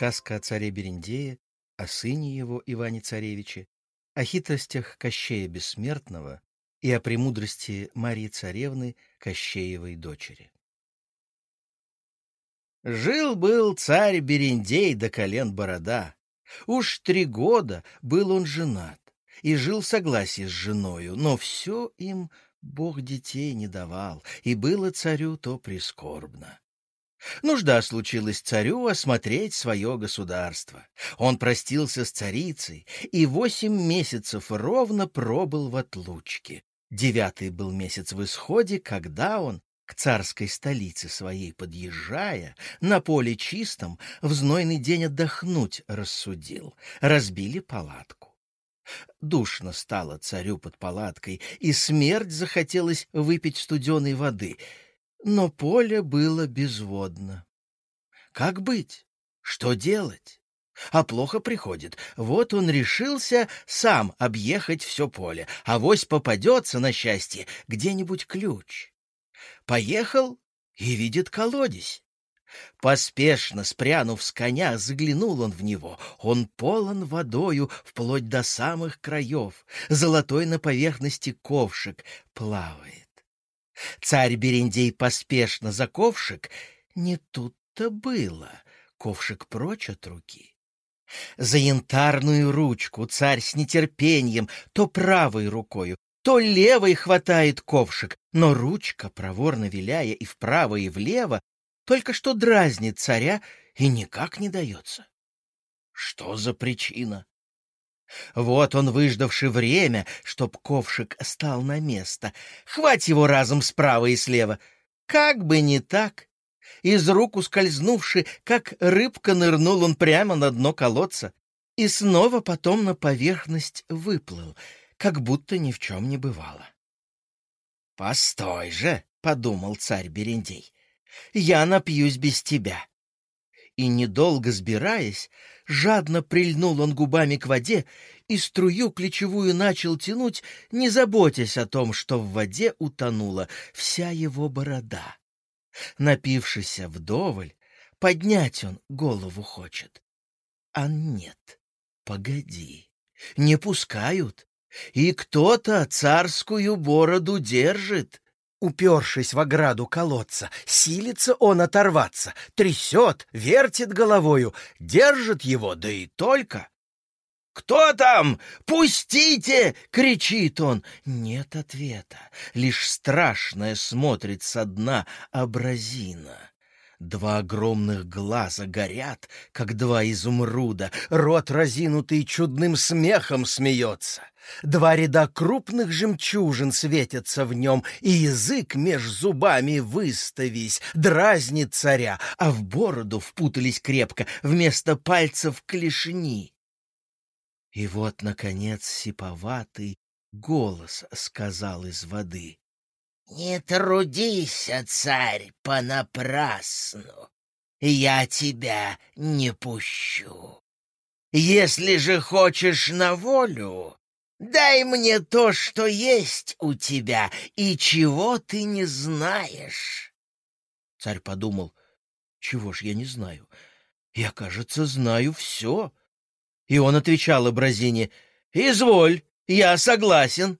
Сказка о царе Берендее, о сыне его Иване Царевиче, о хитростях Кощея Бессмертного и о премудрости Марии Царевны, Кощеевой дочери. Жил-был царь Берендей до колен борода. Уж три года был он женат и жил в согласии с женою, но все им Бог детей не давал, и было царю то прискорбно. Нужда случилась царю осмотреть свое государство. Он простился с царицей и восемь месяцев ровно пробыл в отлучке. Девятый был месяц в исходе, когда он, к царской столице своей подъезжая, на поле чистом в знойный день отдохнуть рассудил. Разбили палатку. Душно стало царю под палаткой, и смерть захотелось выпить студеной воды — но поле было безводно. Как быть? Что делать? А плохо приходит. Вот он решился сам объехать все поле, а вось попадется на счастье где-нибудь ключ. Поехал и видит колодец. Поспешно спрянув с коня, заглянул он в него. Он полон водою вплоть до самых краев. Золотой на поверхности ковшик плавает. Царь Берендей поспешно за ковшик. Не тут-то было. Ковшик прочь от руки. За янтарную ручку царь с нетерпением то правой рукою, то левой хватает ковшик, но ручка, проворно виляя и вправо, и влево, только что дразнит царя и никак не дается. Что за причина? Вот он, выждавший время, чтоб ковшик стал на место. Хвать его разом справа и слева. Как бы не так. Из рук ускользнувши, как рыбка нырнул он прямо на дно колодца и снова потом на поверхность выплыл, как будто ни в чем не бывало. «Постой же!» — подумал царь Берендей. «Я напьюсь без тебя и, недолго сбираясь, жадно прильнул он губами к воде и струю ключевую начал тянуть, не заботясь о том, что в воде утонула вся его борода. Напившийся вдоволь, поднять он голову хочет. А нет, погоди, не пускают, и кто-то царскую бороду держит. Упершись в ограду колодца, силится он оторваться, трясет, вертит головою, держит его, да и только. «Кто там? Пустите!» — кричит он. Нет ответа, лишь страшное смотрит со дна абразина. Два огромных глаза горят, как два изумруда, рот разинутый чудным смехом смеется. Два ряда крупных жемчужин светятся в нем, и язык меж зубами выставись, дразнит царя, а в бороду впутались крепко вместо пальцев клешни. И вот, наконец, сиповатый голос сказал из воды. «Не трудись, царь, понапрасну. Я тебя не пущу. Если же хочешь на волю, дай мне то, что есть у тебя и чего ты не знаешь». Царь подумал, чего ж я не знаю? Я, кажется, знаю все. И он отвечал Абразине, «Изволь, я согласен».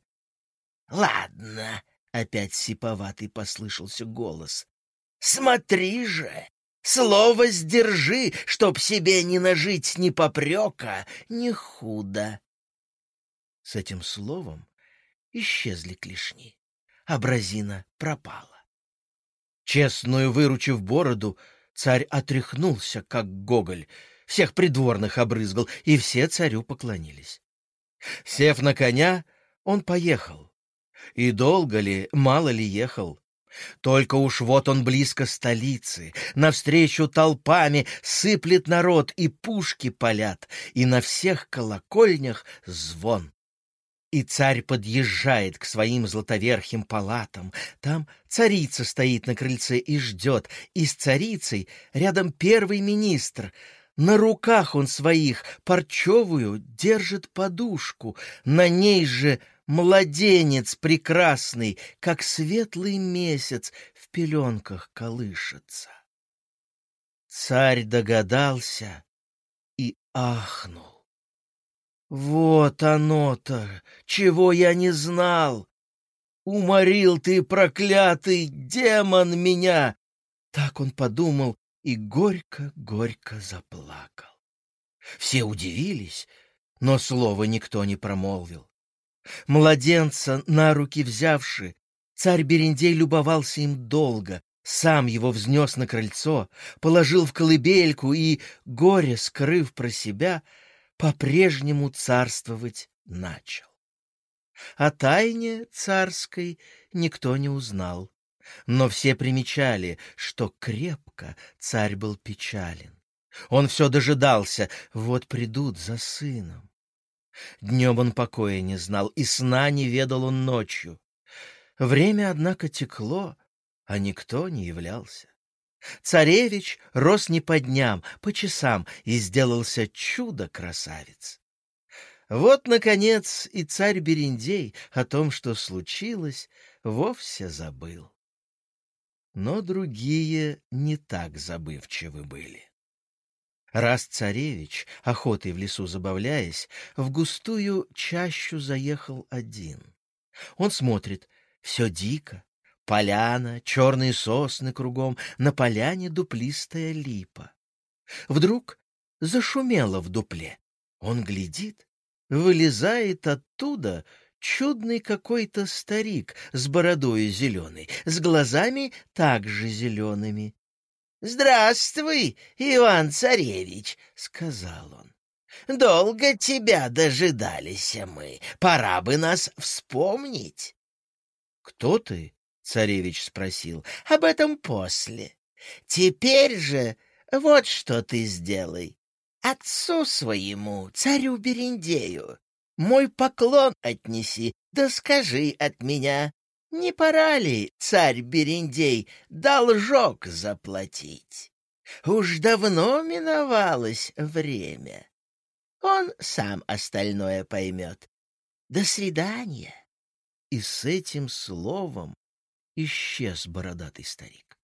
«Ладно», — опять сиповатый послышался голос. «Смотри же, слово сдержи, чтоб себе не нажить ни попрека, ни худо». С этим словом исчезли клешни. Абразина пропала. Честную выручив бороду, царь отряхнулся, как гоголь, всех придворных обрызгал, и все царю поклонились. Сев на коня, он поехал. И долго ли, мало ли ехал. Только уж вот он близко столицы, навстречу толпами сыплет народ, и пушки палят, и на всех колокольнях звон. И царь подъезжает к своим златоверхим палатам. Там царица стоит на крыльце и ждет, и с царицей рядом первый министр — на руках он своих парчевую держит подушку, на ней же Младенец прекрасный, как светлый месяц, в пеленках колышется. Царь догадался, ахнул. Вот оно-то, чего я не знал. Уморил ты, проклятый демон, меня! Так он подумал и горько-горько заплакал. Все удивились, но слова никто не промолвил. Младенца на руки взявши, царь Берендей любовался им долго, сам его взнес на крыльцо, положил в колыбельку и, горе скрыв про себя, по-прежнему царствовать начал. О тайне царской никто не узнал, но все примечали, что крепко царь был печален. Он все дожидался, вот придут за сыном. Днем он покоя не знал, и сна не ведал он ночью. Время, однако, текло, а никто не являлся. Царевич рос не по дням, по часам, и сделался чудо-красавец. Вот, наконец, и царь Берендей о том, что случилось, вовсе забыл. Но другие не так забывчивы были. Раз царевич, охотой в лесу забавляясь, в густую чащу заехал один. Он смотрит, все дико, поляна, черные сосны кругом, на поляне дуплистая липа. Вдруг зашумело в дупле. Он глядит, Вылезает оттуда чудный какой-то старик с бородою зеленой, с глазами также зелеными. — Здравствуй, Иван-царевич, — сказал он. — Долго тебя дожидались мы, пора бы нас вспомнить. — Кто ты? — царевич спросил. — Об этом после. Теперь же вот что ты сделай. Отцу своему, царю Берендею, мой поклон отнеси, да скажи от меня, не пора ли, царь Берендей, должок заплатить? Уж давно миновалось время. Он сам остальное поймет. До свидания. И с этим словом исчез бородатый старик.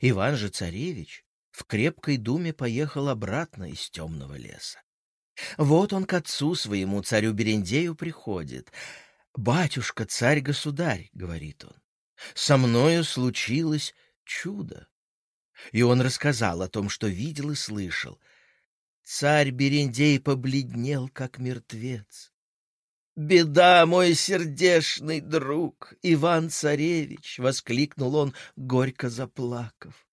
Иван же царевич в крепкой думе поехал обратно из темного леса. Вот он к отцу своему, царю Берендею, приходит. «Батюшка, царь-государь», — говорит он, — «со мною случилось чудо». И он рассказал о том, что видел и слышал. Царь Берендей побледнел, как мертвец. «Беда, мой сердешный друг, Иван-царевич!» — воскликнул он, горько заплакав.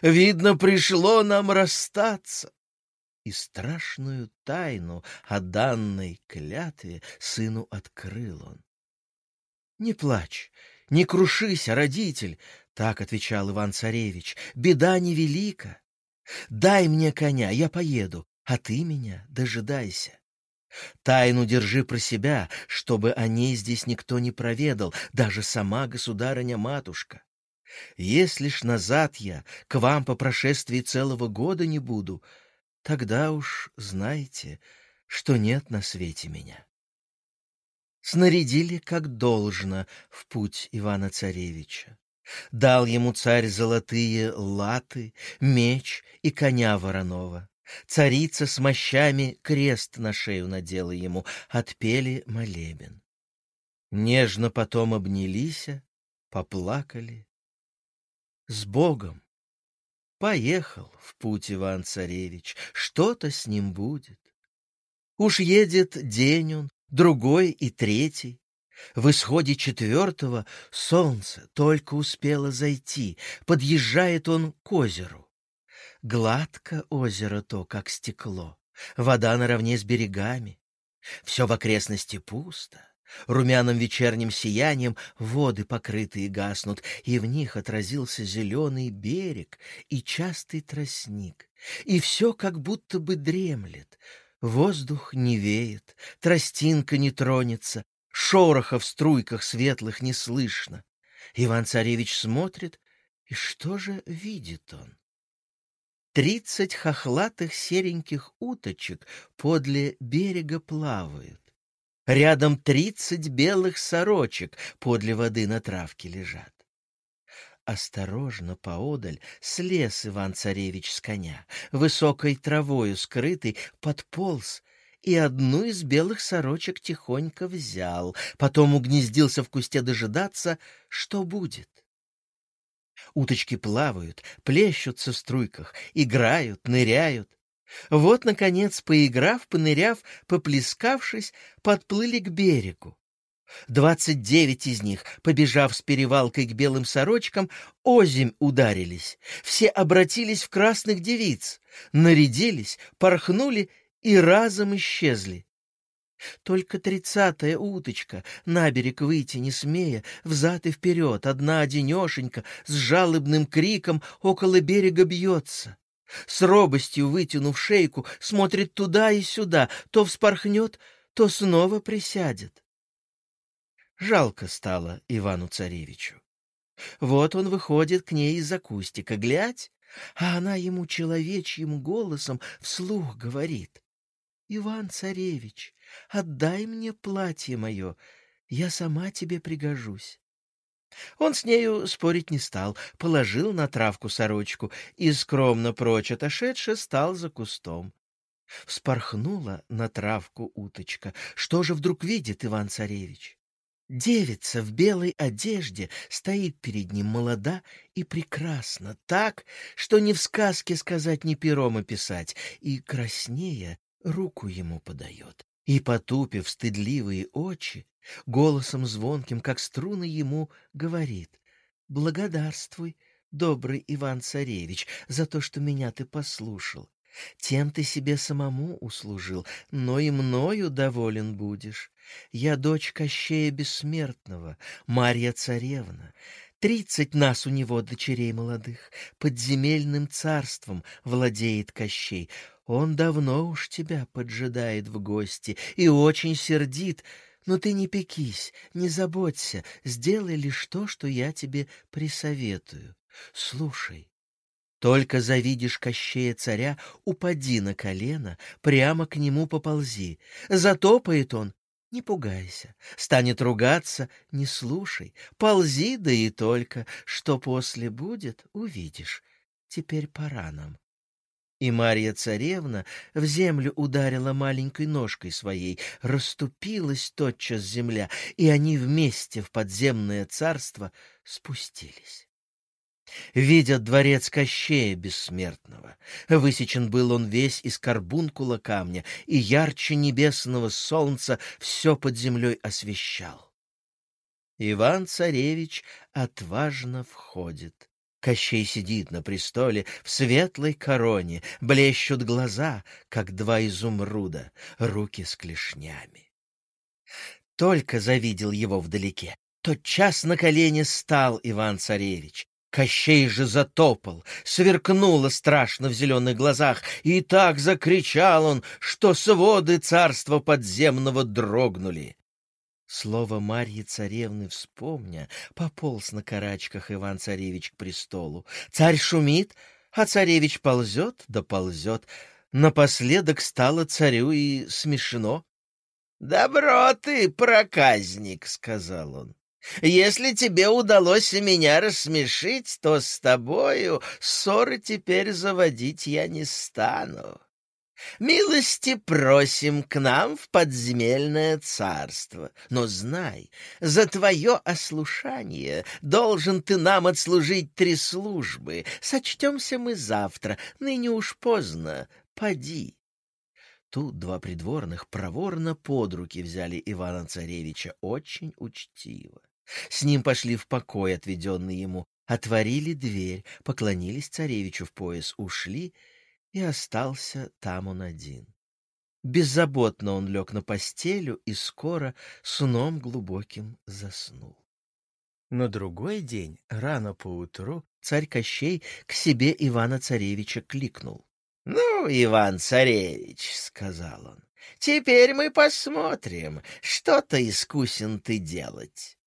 Видно, пришло нам расстаться. И страшную тайну о данной клятве сыну открыл он. «Не плачь, не крушись, родитель!» — так отвечал Иван-царевич. «Беда невелика. Дай мне коня, я поеду, а ты меня дожидайся. Тайну держи про себя, чтобы о ней здесь никто не проведал, даже сама государыня-матушка. Если ж назад я к вам по прошествии целого года не буду, тогда уж знайте, что нет на свете меня. Снарядили, как должно, в путь Ивана-царевича. Дал ему царь золотые латы, меч и коня вороного. Царица с мощами крест на шею надела ему, отпели молебен. Нежно потом обнялися, поплакали с Богом. Поехал в путь Иван-царевич, что-то с ним будет. Уж едет день он, другой и третий. В исходе четвертого солнце только успело зайти, подъезжает он к озеру. Гладко озеро то, как стекло, вода наравне с берегами. Все в окрестности пусто, Румяным вечерним сиянием воды покрытые гаснут, и в них отразился зеленый берег и частый тростник. И все как будто бы дремлет. Воздух не веет, тростинка не тронется, шороха в струйках светлых не слышно. Иван-царевич смотрит, и что же видит он? Тридцать хохлатых сереньких уточек подле берега плавают. Рядом тридцать белых сорочек подле воды на травке лежат. Осторожно поодаль слез Иван-царевич с коня, высокой травою скрытый, подполз и одну из белых сорочек тихонько взял, потом угнездился в кусте дожидаться, что будет. Уточки плавают, плещутся в струйках, играют, ныряют. Вот, наконец, поиграв, поныряв, поплескавшись, подплыли к берегу. Двадцать девять из них, побежав с перевалкой к белым сорочкам, озимь ударились. Все обратились в красных девиц, нарядились, порхнули и разом исчезли. Только тридцатая уточка, на берег выйти не смея, взад и вперед, одна одинешенька, с жалобным криком около берега бьется. С робостью вытянув шейку, смотрит туда и сюда, то вспорхнет, то снова присядет. Жалко стало Ивану-царевичу. Вот он выходит к ней из-за кустика, глядь, а она ему человечьим голосом вслух говорит. «Иван-царевич, отдай мне платье мое, я сама тебе пригожусь». Он с нею спорить не стал, положил на травку сорочку и, скромно прочь отошедше, стал за кустом. Вспорхнула на травку уточка. Что же вдруг видит Иван-царевич? Девица в белой одежде стоит перед ним молода и прекрасна, так, что ни в сказке сказать, ни пером описать, и краснея руку ему подает, и, потупив стыдливые очи, голосом звонким, как струны, ему говорит «Благодарствуй, добрый Иван-царевич, за то, что меня ты послушал. Тем ты себе самому услужил, но и мною доволен будешь. Я дочь Кощея Бессмертного, Марья Царевна. Тридцать нас у него, дочерей молодых, подземельным царством владеет Кощей. Он давно уж тебя поджидает в гости и очень сердит, но ты не пекись, не заботься, сделай лишь то, что я тебе присоветую. Слушай, только завидишь Кощея царя, упади на колено, прямо к нему поползи. Затопает он, не пугайся, станет ругаться, не слушай, ползи, да и только, что после будет, увидишь. Теперь пора нам. И Марья царевна в землю ударила маленькой ножкой своей, расступилась тотчас земля, и они вместе в подземное царство спустились. Видят дворец Кощея Бессмертного. Высечен был он весь из карбункула камня, и ярче небесного солнца все под землей освещал. Иван-царевич отважно входит. Кощей сидит на престоле в светлой короне, блещут глаза, как два изумруда, руки с клешнями. Только завидел его вдалеке, тот час на колени стал Иван-царевич, Кощей же затопал, сверкнуло страшно в зеленых глазах, и так закричал он, что своды царства подземного дрогнули. Слово Марьи царевны вспомня, пополз на карачках Иван-царевич к престолу. Царь шумит, а царевич ползет да ползет. Напоследок стало царю и смешно. — Добро ты, проказник, — сказал он. Если тебе удалось меня рассмешить, то с тобою ссоры теперь заводить я не стану. Милости просим к нам в подземельное царство. Но знай, за твое ослушание должен ты нам отслужить три службы. Сочтемся мы завтра, ныне уж поздно, поди. Тут два придворных проворно под руки взяли Ивана-царевича очень учтиво. С ним пошли в покой, отведенный ему, отворили дверь, поклонились царевичу в пояс, ушли, и остался там он один. Беззаботно он лег на постелю и скоро сном глубоким заснул. На другой день, рано поутру, царь Кощей к себе Ивана-царевича кликнул. — Ну, Иван-царевич, — сказал он, — теперь мы посмотрим, что-то искусен ты делать.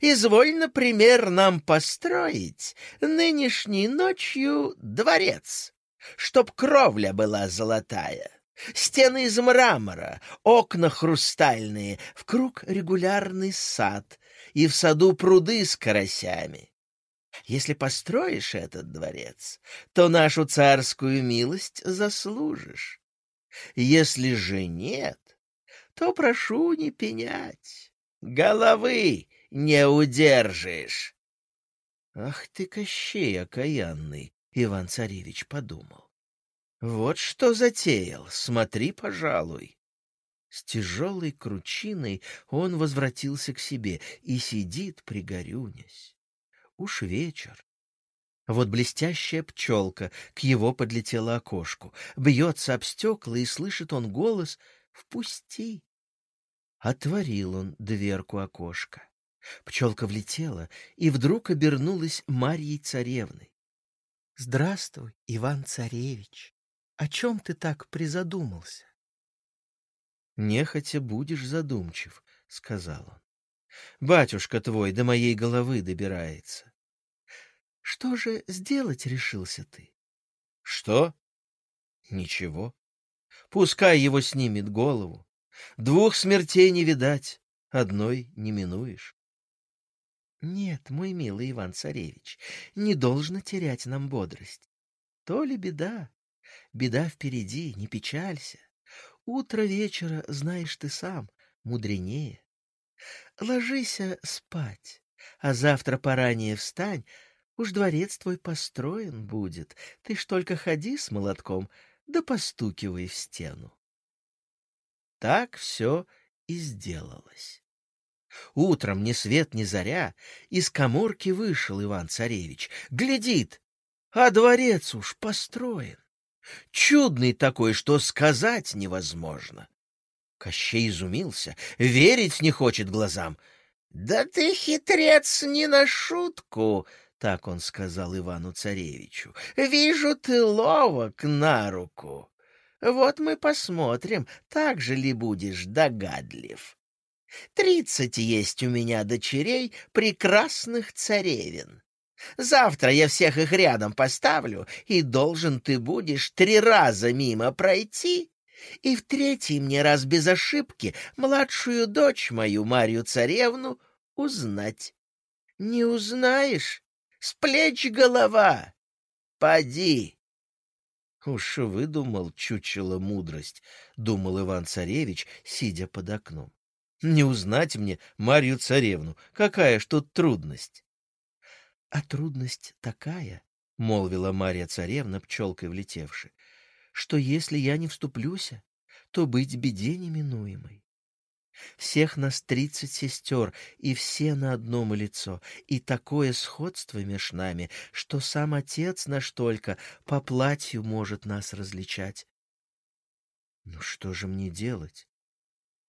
Изволь, например, нам построить нынешней ночью дворец, чтоб кровля была золотая, стены из мрамора, окна хрустальные, в круг регулярный сад и в саду пруды с карасями. Если построишь этот дворец, то нашу царскую милость заслужишь. Если же нет, то прошу не пенять. Головы не удержишь. Ах ты, Кощей окаянный, Иван-царевич подумал. Вот что затеял, смотри, пожалуй. С тяжелой кручиной он возвратился к себе и сидит, пригорюнясь. Уж вечер. Вот блестящая пчелка к его подлетела окошку, бьется об стекла, и слышит он голос «Впусти!». Отворил он дверку окошка. Пчелка влетела и вдруг обернулась Марьей царевной. — Здравствуй, Иван-царевич. О чем ты так призадумался? — Нехотя будешь задумчив, — сказал он. — Батюшка твой до моей головы добирается. — Что же сделать решился ты? — Что? — Ничего. Пускай его снимет голову. Двух смертей не видать, одной не минуешь. Нет, мой милый Иван-царевич, не должно терять нам бодрость. То ли беда, беда впереди, не печалься. Утро вечера, знаешь ты сам, мудренее. Ложися спать, а завтра поранее встань, уж дворец твой построен будет. Ты ж только ходи с молотком, да постукивай в стену. Так все и сделалось. Утром ни свет ни заря из коморки вышел Иван-царевич. Глядит, а дворец уж построен. Чудный такой, что сказать невозможно. Кощей изумился, верить не хочет глазам. — Да ты хитрец не на шутку, — так он сказал Ивану-царевичу. — Вижу, ты ловок на руку. Вот мы посмотрим, так же ли будешь догадлив. Тридцать есть у меня дочерей, прекрасных царевин. Завтра я всех их рядом поставлю, и должен ты будешь три раза мимо пройти, и в третий мне раз без ошибки младшую дочь мою, Марью Царевну, узнать. Не узнаешь? С плеч голова. Поди, Уж выдумал чучело мудрость, — думал Иван-царевич, сидя под окном. Не узнать мне Марью царевну, какая ж тут трудность. — А трудность такая, — молвила Марья царевна, пчелкой влетевши, — что если я не вступлюся, то быть беде неминуемой. Всех нас тридцать сестер, и все на одном лицо, и такое сходство меж нами, что сам отец наш только по платью может нас различать. Ну что же мне делать?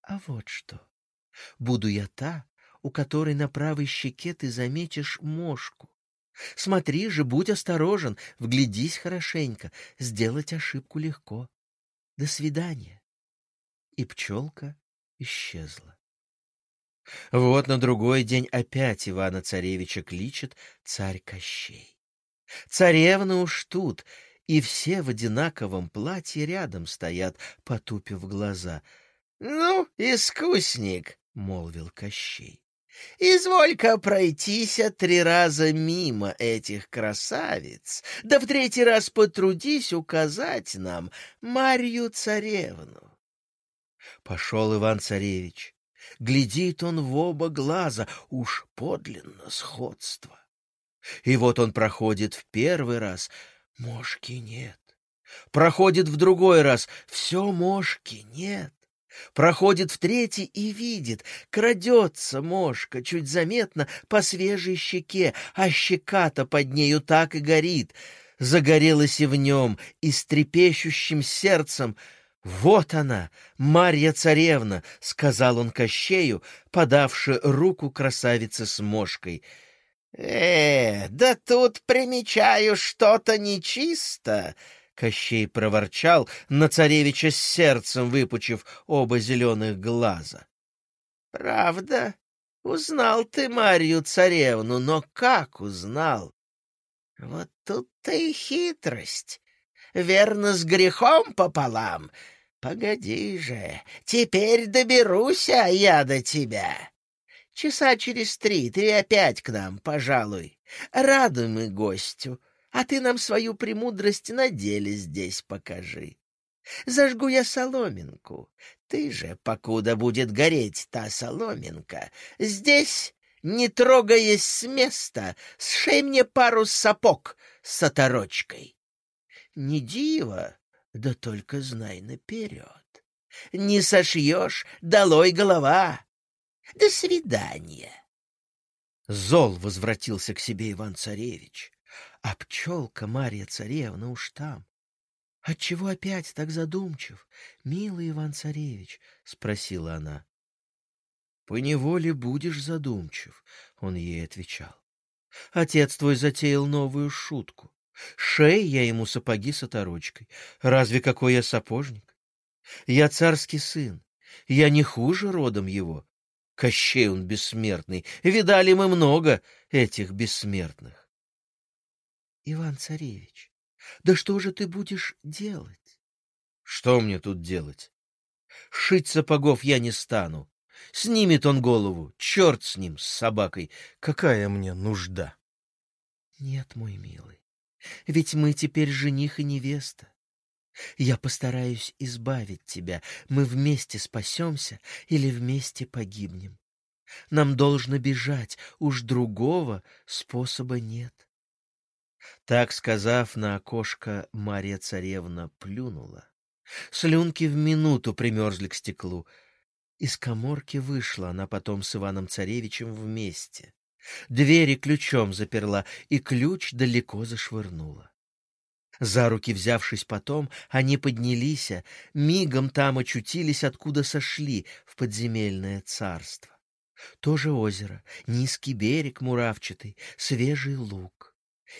А вот что. Буду я та, у которой на правой щеке ты заметишь мошку. Смотри же, будь осторожен, вглядись хорошенько, сделать ошибку легко. До свидания. И пчелка исчезла. Вот на другой день опять Ивана-царевича кличет царь Кощей. Царевны уж тут, и все в одинаковом платье рядом стоят, потупив глаза. — Ну, искусник, — молвил Кощей, — изволь-ка пройтися три раза мимо этих красавиц, да в третий раз потрудись указать нам Марью царевну. Пошел Иван-царевич. Глядит он в оба глаза, уж подлинно сходство. И вот он проходит в первый раз, мошки нет. Проходит в другой раз, все мошки нет. Проходит в третий и видит, крадется мошка, чуть заметно, по свежей щеке, а щека-то под нею так и горит. Загорелась и в нем, и с трепещущим сердцем — «Вот она, Марья-царевна!» — сказал он Кощею, подавши руку красавице с мошкой. «Э, да тут примечаю что-то нечисто!» Кощей проворчал на царевича с сердцем, выпучив оба зеленых глаза. «Правда, узнал ты Марью-царевну, но как узнал? Вот тут-то и хитрость. Верно, с грехом пополам. Погоди же, теперь доберусь я до тебя. Часа через три ты опять к нам, пожалуй. Рады мы гостю, а ты нам свою премудрость на деле здесь покажи. Зажгу я соломинку. Ты же, покуда будет гореть та соломинка, здесь, не трогаясь с места, сшей мне пару сапог с оторочкой. Не диво, да только знай наперед. Не сошьешь, долой голова. До свидания. Зол возвратился к себе Иван-царевич, а пчелка Марья царевна уж там. — Отчего опять так задумчив, милый Иван-царевич? — спросила она. — Поневоле будешь задумчив, — он ей отвечал. Отец твой затеял новую шутку. Шей я ему сапоги с оторочкой. Разве какой я сапожник? Я царский сын. Я не хуже родом его. Кощей он бессмертный. Видали мы много этих бессмертных. Иван-царевич, да что же ты будешь делать? Что мне тут делать? Шить сапогов я не стану. Снимет он голову, черт с ним, с собакой. Какая мне нужда? Нет, мой милый, ведь мы теперь жених и невеста. Я постараюсь избавить тебя. Мы вместе спасемся или вместе погибнем. Нам должно бежать, уж другого способа нет. Так сказав на окошко, Марья царевна плюнула. Слюнки в минуту примерзли к стеклу. Из коморки вышла она потом с Иваном Царевичем вместе. Двери ключом заперла и ключ далеко зашвырнула. За руки взявшись потом, они поднялись, а мигом там очутились, откуда сошли, в подземельное царство. То же озеро, низкий берег муравчатый, свежий луг.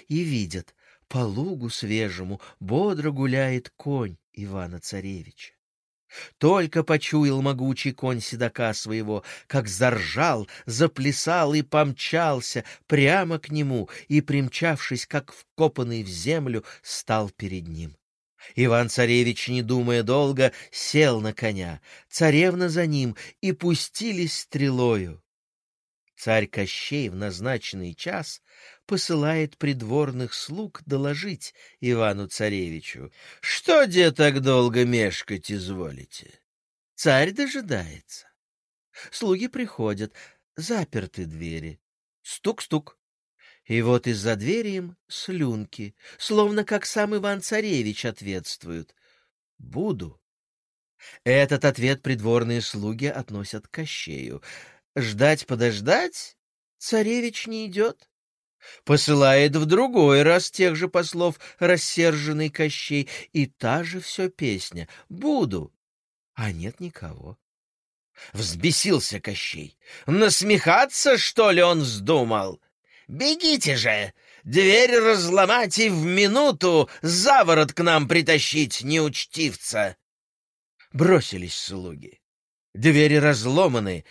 И видят, по лугу свежему бодро гуляет конь Ивана-царевича. Только почуял могучий конь седока своего, как заржал, заплясал и помчался прямо к нему, и, примчавшись, как вкопанный в землю, стал перед ним. Иван-царевич, не думая долго, сел на коня, царевна за ним, и пустились стрелою. Царь Кощей в назначенный час посылает придворных слуг доложить Ивану-царевичу, что где так долго мешкать изволите. Царь дожидается. Слуги приходят, заперты двери. Стук-стук. И вот из-за двери им слюнки, словно как сам Иван-царевич ответствует. «Буду». Этот ответ придворные слуги относят к Кощею. Ждать-подождать царевич не идет. Посылает в другой раз тех же послов рассерженный Кощей, и та же все песня «Буду», а нет никого. Взбесился Кощей. Насмехаться, что ли, он вздумал? «Бегите же! Дверь разломать и в минуту заворот к нам притащить неучтивца!» Бросились слуги. Двери разломаны,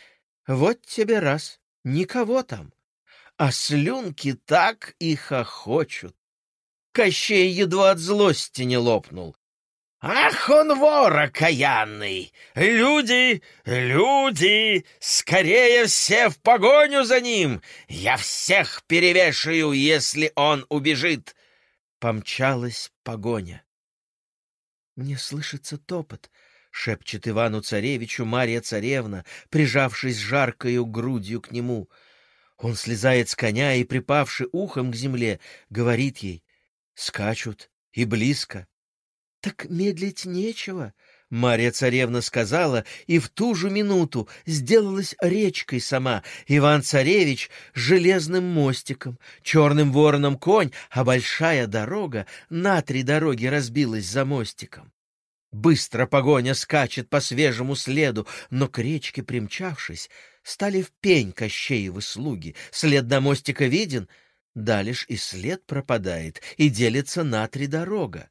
вот тебе раз, никого там. А слюнки так и хохочут. Кощей едва от злости не лопнул. «Ах он вор окаянный! Люди, люди, скорее все в погоню за ним! Я всех перевешаю, если он убежит!» Помчалась погоня. Мне слышится топот, — шепчет Ивану-царевичу Марья-царевна, прижавшись жаркою грудью к нему. Он слезает с коня и, припавши ухом к земле, говорит ей, «Скачут, и близко». «Так медлить нечего», — Марья-царевна сказала, и в ту же минуту сделалась речкой сама, Иван-царевич — железным мостиком, черным вороном конь, а большая дорога на три дороги разбилась за мостиком. Быстро погоня скачет по свежему следу, но к речке примчавшись, стали в пень Кощеевы слуги. След до мостика виден, далишь и след пропадает, и делится на три дорога.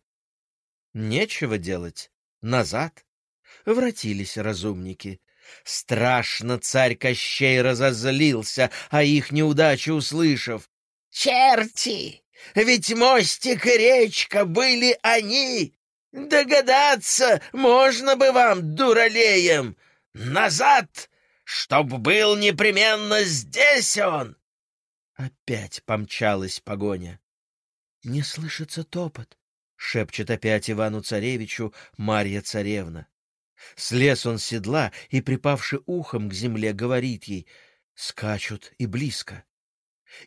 Нечего делать, назад. Вратились разумники. Страшно царь Кощей разозлился, а их неудачу услышав. «Черти! Ведь мостик и речка были они!» Догадаться можно бы вам, дуралеям! Назад! Чтоб был непременно здесь он!» Опять помчалась погоня. «Не слышится топот», — шепчет опять Ивану-царевичу Марья-царевна. Слез он с седла и, припавши ухом к земле, говорит ей, скачут и близко.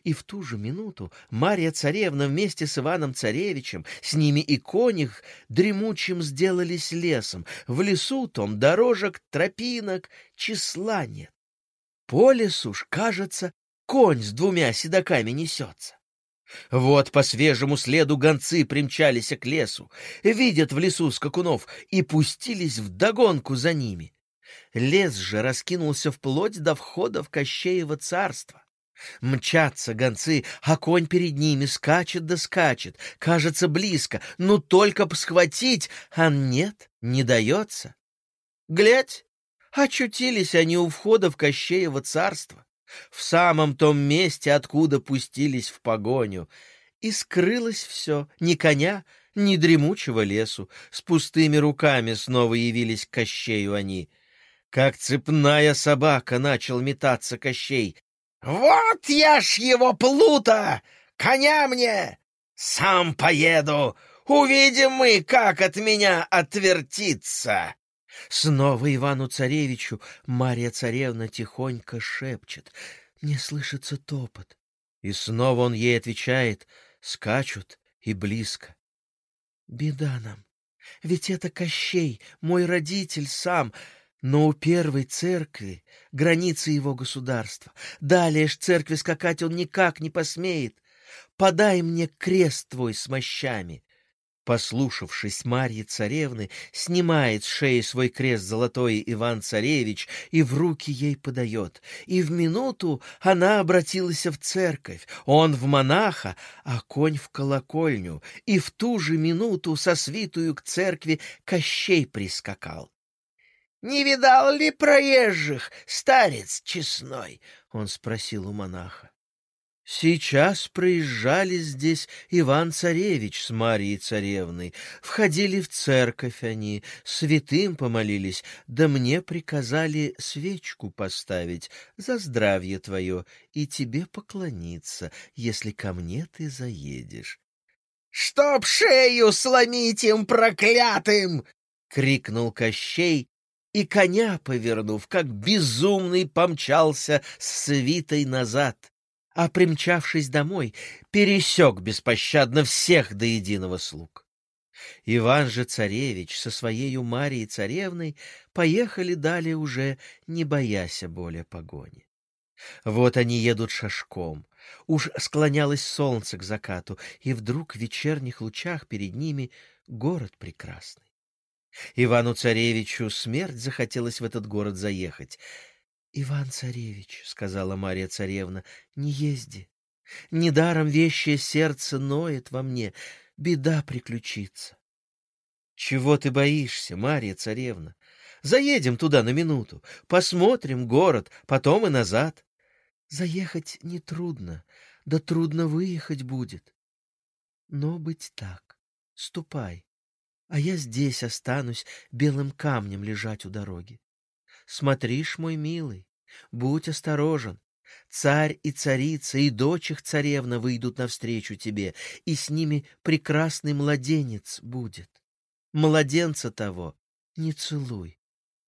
И в ту же минуту Марья царевна вместе с Иваном царевичем, с ними и конях, дремучим сделались лесом. В лесу том дорожек, тропинок, числа нет. По лесу ж, кажется, конь с двумя седаками несется. Вот по свежему следу гонцы примчались к лесу, видят в лесу скакунов и пустились в догонку за ними. Лес же раскинулся вплоть до входа в Кощеево царство. Мчатся гонцы, а конь перед ними скачет да скачет, кажется близко, ну только б схватить, а нет, не дается. Глядь, очутились они у входа в Кощеево царство в самом том месте, откуда пустились в погоню. И скрылось все, ни коня, ни дремучего лесу. С пустыми руками снова явились к Кощею они. Как цепная собака начал метаться Кощей. «Вот я ж его плута! Коня мне! Сам поеду! Увидим мы, как от меня отвертиться!» Снова Ивану-царевичу Марья-царевна тихонько шепчет. Мне слышится топот. И снова он ей отвечает. Скачут и близко. Беда нам. Ведь это Кощей, мой родитель сам, но у первой церкви границы его государства. Далее ж церкви скакать он никак не посмеет. Подай мне крест твой с мощами. Послушавшись Марьи царевны, снимает с шеи свой крест золотой Иван-царевич и в руки ей подает. И в минуту она обратилась в церковь, он в монаха, а конь в колокольню, и в ту же минуту со свитую к церкви Кощей прискакал. «Не видал ли проезжих, старец честной?» — он спросил у монаха. Сейчас проезжали здесь Иван-царевич с Марией царевной. Входили в церковь они, святым помолились, да мне приказали свечку поставить за здравие твое и тебе поклониться, если ко мне ты заедешь. — Чтоб шею сломить им проклятым! — крикнул Кощей, и коня, повернув, как безумный, помчался с свитой назад а, примчавшись домой, пересек беспощадно всех до единого слуг. Иван же царевич со своей Марией царевной поехали далее уже, не боясь более погони. Вот они едут шашком, уж склонялось солнце к закату, и вдруг в вечерних лучах перед ними город прекрасный. Ивану-царевичу смерть захотелось в этот город заехать — Иван-царевич, — сказала Мария царевна, — не езди. Недаром вещее сердце ноет во мне, беда приключится. Чего ты боишься, Мария царевна? Заедем туда на минуту, посмотрим город, потом и назад. Заехать нетрудно, да трудно выехать будет. Но быть так, ступай, а я здесь останусь белым камнем лежать у дороги. Смотришь, мой милый, будь осторожен. Царь и царица, и дочь их царевна выйдут навстречу тебе, и с ними прекрасный младенец будет. Младенца того не целуй.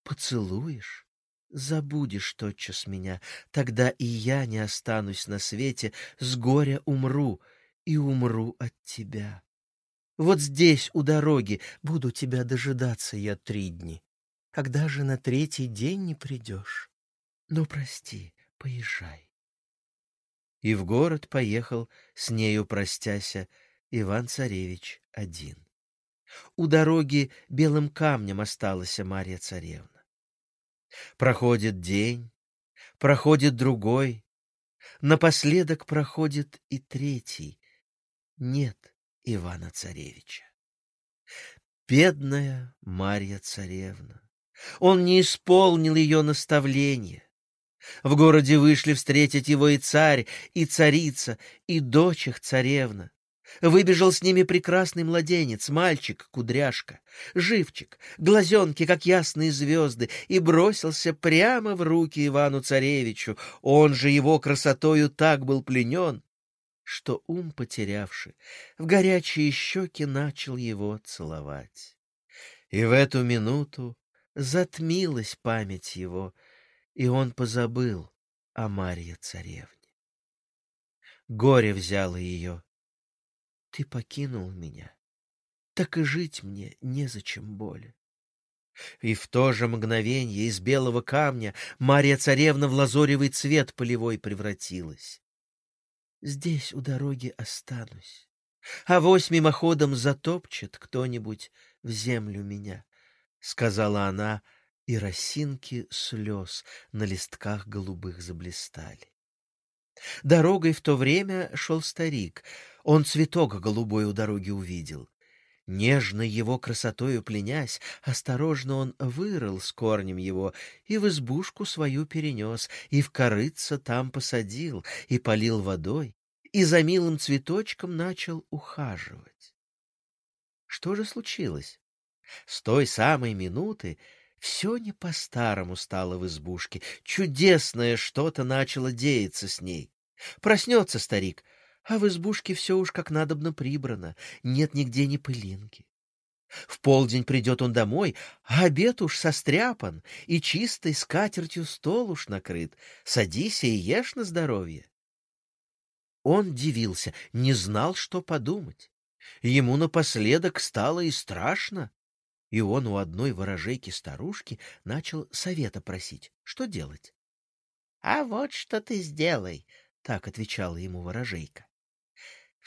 Поцелуешь — забудешь тотчас меня, тогда и я не останусь на свете, с горя умру и умру от тебя. Вот здесь, у дороги, буду тебя дожидаться я три дни. Когда же на третий день не придешь? Ну, прости, поезжай. И в город поехал, с нею простяся, Иван-царевич один. У дороги белым камнем осталась Марья царевна. Проходит день, проходит другой, напоследок проходит и третий. Нет Ивана-царевича. Бедная Марья царевна. Он не исполнил ее наставления. В городе вышли встретить его и царь, и царица, и дочь их царевна. Выбежал с ними прекрасный младенец, мальчик, кудряшка, живчик, глазенки, как ясные звезды, и бросился прямо в руки Ивану-царевичу. Он же его красотою так был пленен, что ум потерявший, в горячие щеки начал его целовать. И в эту минуту затмилась память его, и он позабыл о Марье царевне. Горе взяло ее — ты покинул меня, так и жить мне незачем более. И в то же мгновенье из белого камня Мария царевна в лазоревый цвет полевой превратилась. Здесь у дороги останусь, а вось мимоходом затопчет кто-нибудь в землю меня, — сказала она, и росинки слез на листках голубых заблистали. Дорогой в то время шел старик. Он цветок голубой у дороги увидел. Нежно его красотою пленясь, осторожно он вырыл с корнем его и в избушку свою перенес, и в корыце там посадил, и полил водой, и за милым цветочком начал ухаживать. Что же случилось? С той самой минуты все не по-старому стало в избушке. Чудесное что-то начало деяться с ней. Проснется старик, а в избушке все уж как надобно прибрано, нет нигде ни пылинки. В полдень придет он домой, а обед уж состряпан, и чистой скатертью стол уж накрыт. Садись и ешь на здоровье. Он дивился, не знал, что подумать. Ему напоследок стало и страшно. И он у одной ворожейки старушки начал совета просить, что делать. — А вот что ты сделай, — так отвечала ему ворожейка. —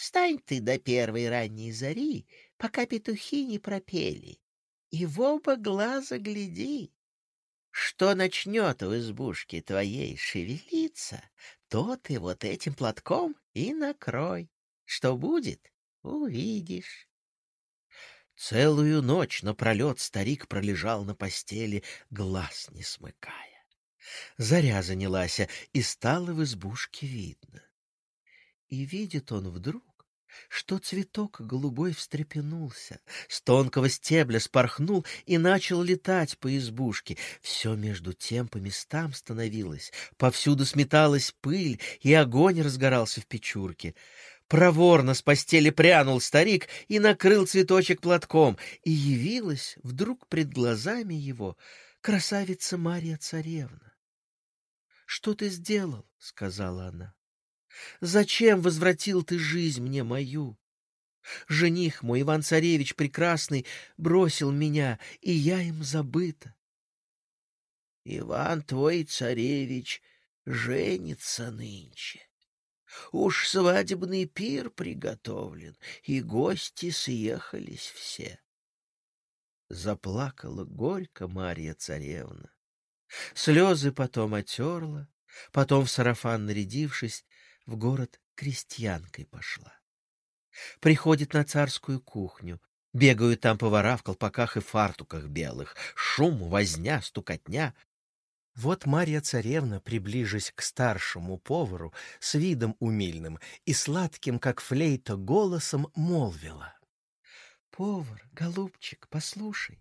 Встань ты до первой ранней зари, пока петухи не пропели, и в оба глаза гляди. Что начнет в избушке твоей шевелиться, то ты вот этим платком и накрой. Что будет, увидишь. Целую ночь напролет старик пролежал на постели, глаз не смыкая. Заря занялась, и стало в избушке видно. И видит он вдруг, что цветок голубой встрепенулся, с тонкого стебля спорхнул и начал летать по избушке. Все между тем по местам становилось, повсюду сметалась пыль, и огонь разгорался в печурке. Проворно с постели прянул старик и накрыл цветочек платком, и явилась вдруг пред глазами его красавица Мария Царевна. — Что ты сделал? — сказала она. — Зачем возвратил ты жизнь мне мою? Жених мой, Иван-царевич прекрасный, бросил меня, и я им забыта. — Иван твой царевич женится нынче, Уж свадебный пир приготовлен, и гости съехались все. Заплакала горько Марья царевна. Слезы потом отерла, потом в сарафан нарядившись, в город крестьянкой пошла. Приходит на царскую кухню, бегают там повара в колпаках и фартуках белых, шум, возня, стукотня, вот Марья царевна, приближась к старшему повару с видом умильным и сладким, как флейта, голосом молвила. — Повар, голубчик, послушай,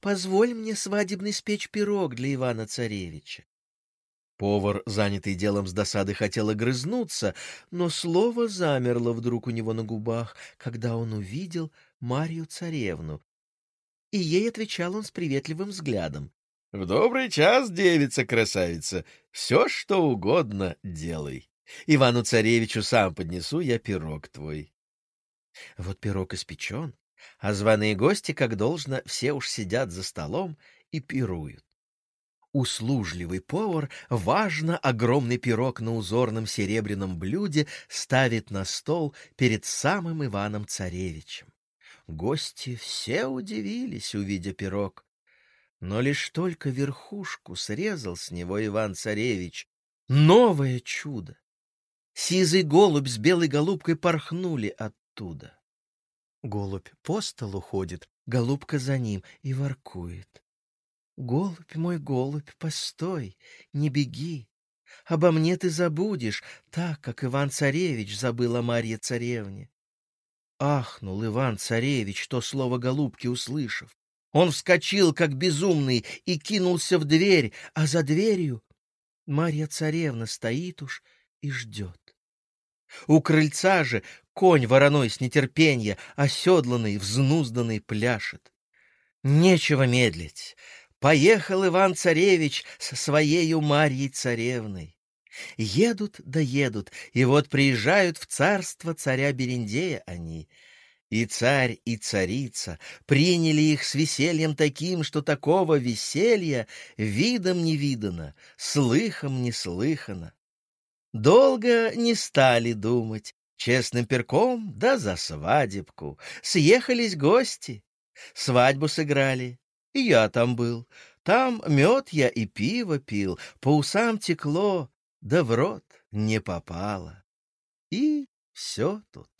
позволь мне свадебный спечь пирог для Ивана-царевича. Повар, занятый делом с досады, хотел огрызнуться, но слово замерло вдруг у него на губах, когда он увидел Марью царевну. И ей отвечал он с приветливым взглядом. В добрый час, девица-красавица, все, что угодно делай. Ивану-царевичу сам поднесу я пирог твой. Вот пирог испечен, а званые гости, как должно, все уж сидят за столом и пируют. Услужливый повар важно огромный пирог на узорном серебряном блюде ставит на стол перед самым Иваном-царевичем. Гости все удивились, увидя пирог. Но лишь только верхушку срезал с него Иван-царевич. Новое чудо! Сизый голубь с белой голубкой порхнули оттуда. Голубь по столу ходит, голубка за ним и воркует. Голубь мой, голубь, постой, не беги. Обо мне ты забудешь, так, как Иван-царевич забыл о Марье-царевне. Ахнул Иван-царевич, то слово голубки услышав. Он вскочил, как безумный, и кинулся в дверь, а за дверью Марья-царевна стоит уж и ждет. У крыльца же конь вороной с нетерпенья, оседланный, взнузданный, пляшет. Нечего медлить. Поехал Иван-царевич со своею Марьей-царевной. Едут да едут, и вот приезжают в царство царя Берендея они. И царь, и царица приняли их с весельем таким, что такого веселья видом не видано, слыхом не слыхано. Долго не стали думать, честным перком да за свадебку. Съехались гости, свадьбу сыграли, и я там был. Там мед я и пиво пил, по усам текло, да в рот не попало. И все тут.